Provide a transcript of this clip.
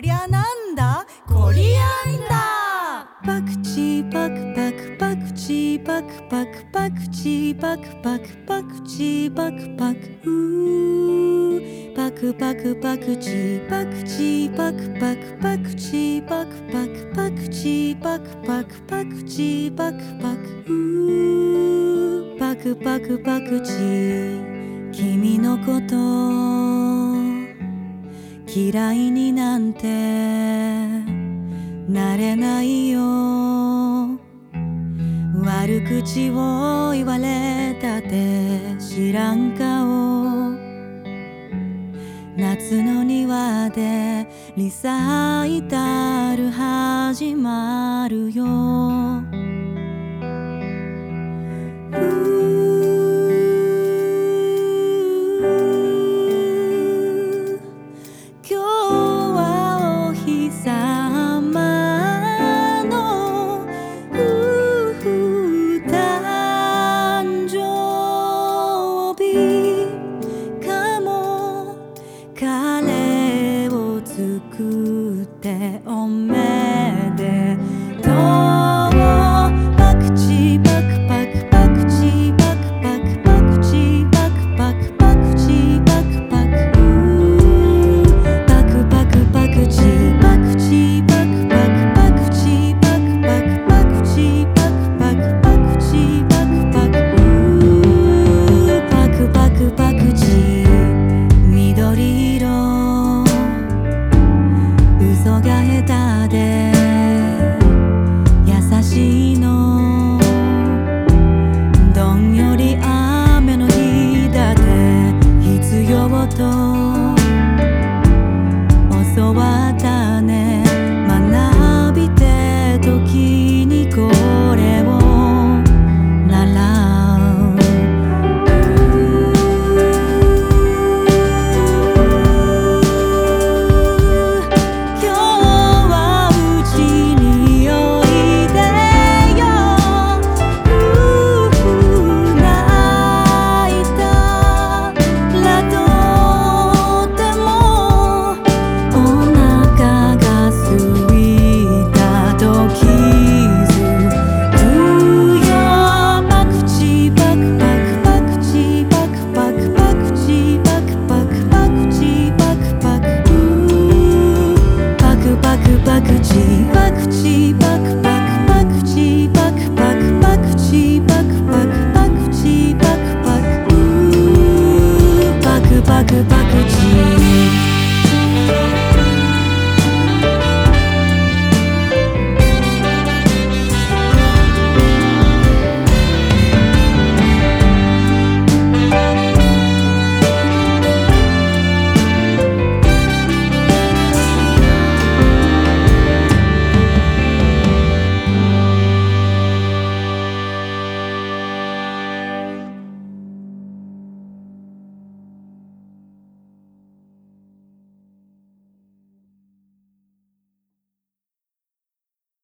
こりゃなんだ？コリアンダーパクチーパクパクパクチーパクパクパクチーパクパクパクチーパクパクパク。パクパクチーパクチーパクパクパクチーパクパクパクチーパクパクパクチーパクパク。パクパクパクチー。君のこと。嫌いになんてなれないよ。悪口を言われたって知らん顔。夏の庭でリサイタル始まるよ。彼を作っておめ